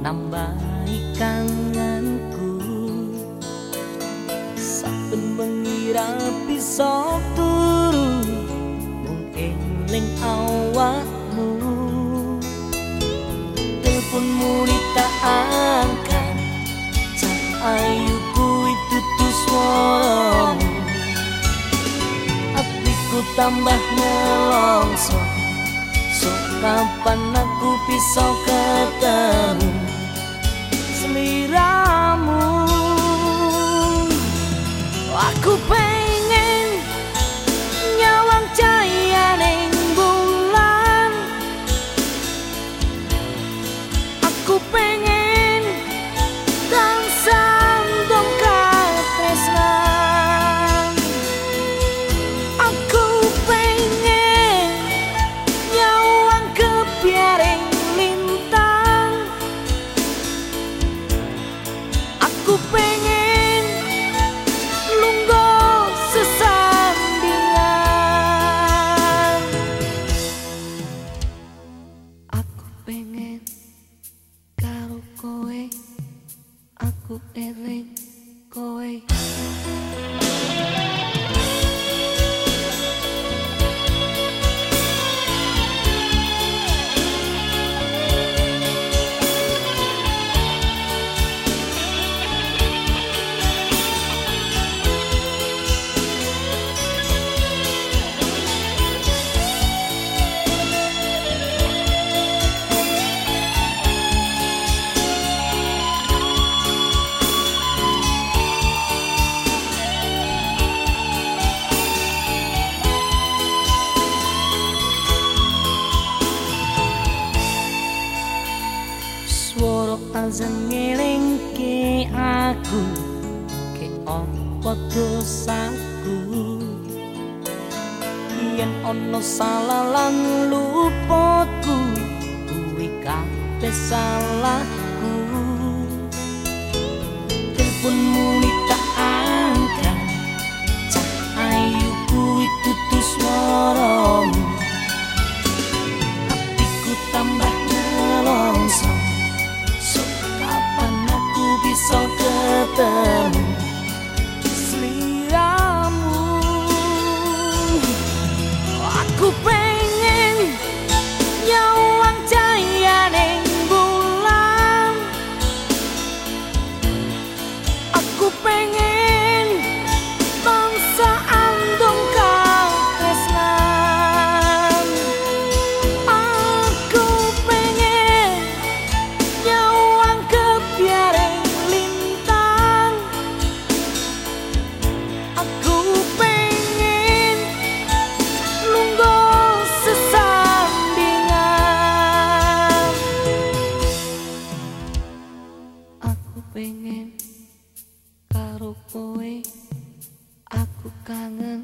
nambahi kangenku saben bengi sok turu mung eling awakmu. Teleponmu tak angkat ayu kuwi tutu swaramu atiku tambah nelongso so kapan aku bisa ketemu cuộc em lên, cô ấy Swara azan ngelingke aku. Ke apa dosaku yen ana salah lan lupaku kuwi kabeh salahku pengen karo kowe aku kangen.